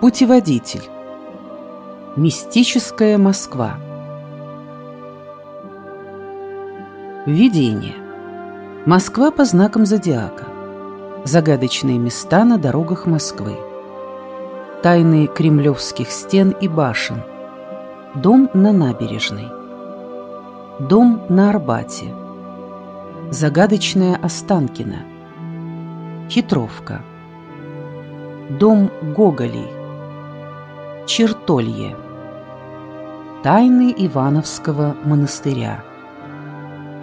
Путеводитель. Мистическая Москва. Введение. Москва по знакам зодиака. Загадочные места на дорогах Москвы. Тайны кремлевских стен и башен. Дом на набережной. Дом на Арбате. Загадочная Останкина. Хитровка. Дом Гоголей. Чертолье. Тайны Ивановского монастыря.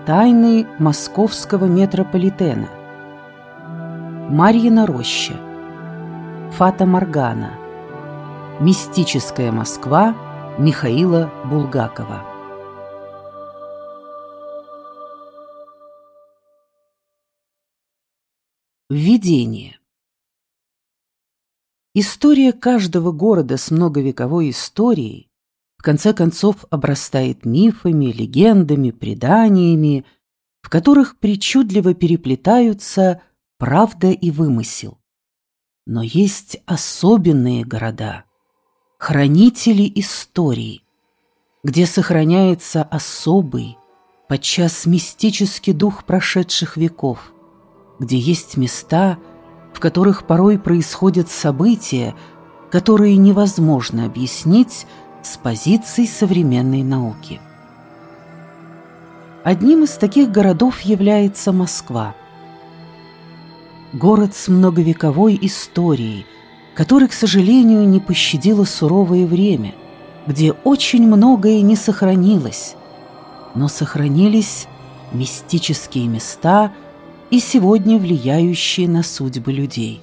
Тайны Московского метрополитена. Марьина роща. Фата Моргана. Мистическая Москва Михаила Булгакова. Введение. История каждого города с многовековой историей в конце концов обрастает мифами, легендами, преданиями, в которых причудливо переплетаются правда и вымысел. Но есть особенные города, хранители истории, где сохраняется особый, подчас мистический дух прошедших веков, где есть места – в которых порой происходят события, которые невозможно объяснить с позиций современной науки. Одним из таких городов является Москва. Город с многовековой историей, который, к сожалению, не пощадило суровое время, где очень многое не сохранилось, но сохранились мистические места – и сегодня влияющие на судьбы людей.